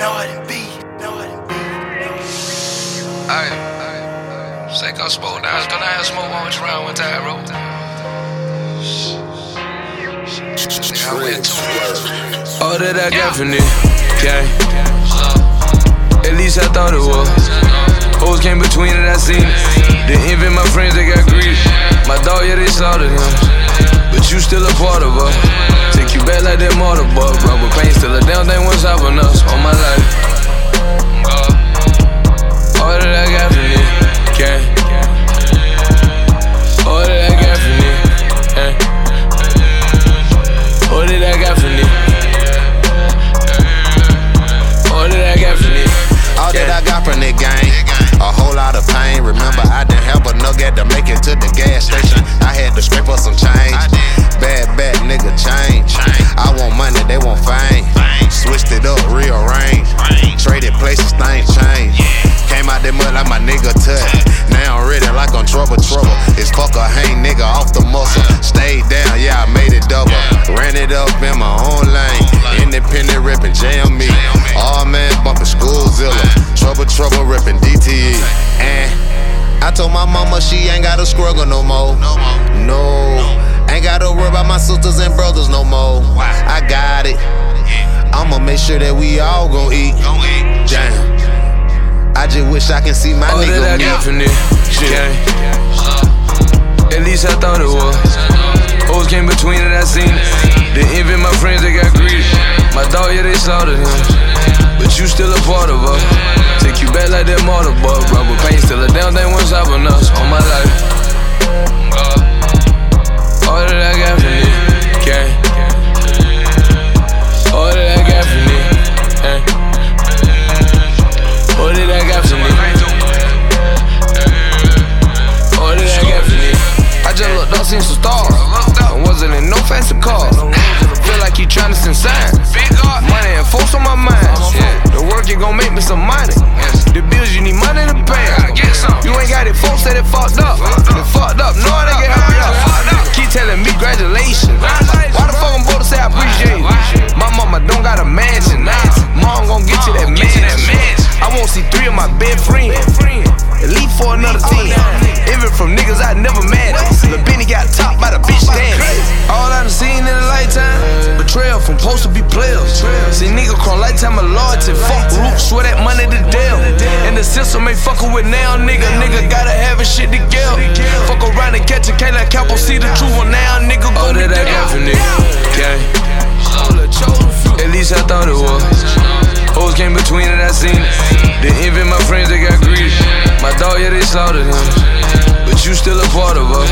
Northern B, Northern B. Alright, alright. Say go smoke now. Go down and smoke one with you around one time, bro. Yeah, I went too All that I got from this, gang. At least I thought it was. Hoes came between it, I seen it. The envy, my friends, they got greedy. My dog, yeah, they slaughtered him. But you still a part of us. Back like that mortar, but rubber paint still a damn thing was stopping us all my life. Traded things change. Came out that mud like my nigga Tut. Now I'm ready like I'm trouble, trouble. It's fuck a hang nigga off the muscle. Stayed down, yeah, I made it double. Ran it up in my own lane. Independent ripping JME. All man bumping Schoolzilla. Trouble, trouble ripping DTE. And I told my mama she ain't gotta struggle no more. No. Ain't gotta worry about my sisters and brothers no more. I got it. I'ma make sure that we all gon' eat. Just wish I can see my that nigga I got meet. from this, gang. At least I thought it was. Hoes came between it, I seen it. The envy, my friends, they got greedy. My dog, yeah, they slaughtered him. But you still a part of us. Take you back like that mortar, but rubber paint still a damn thing me some money. The bills you need money to pay. You ain't got it, folks said it fucked up. It fucked up, no, they get hurry up. Keep telling me congratulations. Why the fuck I'm to say I appreciate it? My mama don't got a mansion. Mom gon' get you that mansion. I won't see three of my best friends. Leave for another team. Be players. See nigga call lifetime of loyalty. Fuck roots, swear that money the deal. And the system ain't fucking with now, nigga. Nigga gotta have his shit to together. Fuck around and catch a can't let Capo see the truth on now, nigga. All that I got from nigga. Gang. At least I thought it was. Hoes came between it, I seen it. The envy, my friends, they got greedy. My dog, yeah, they slaughtered him. But you still a part of us.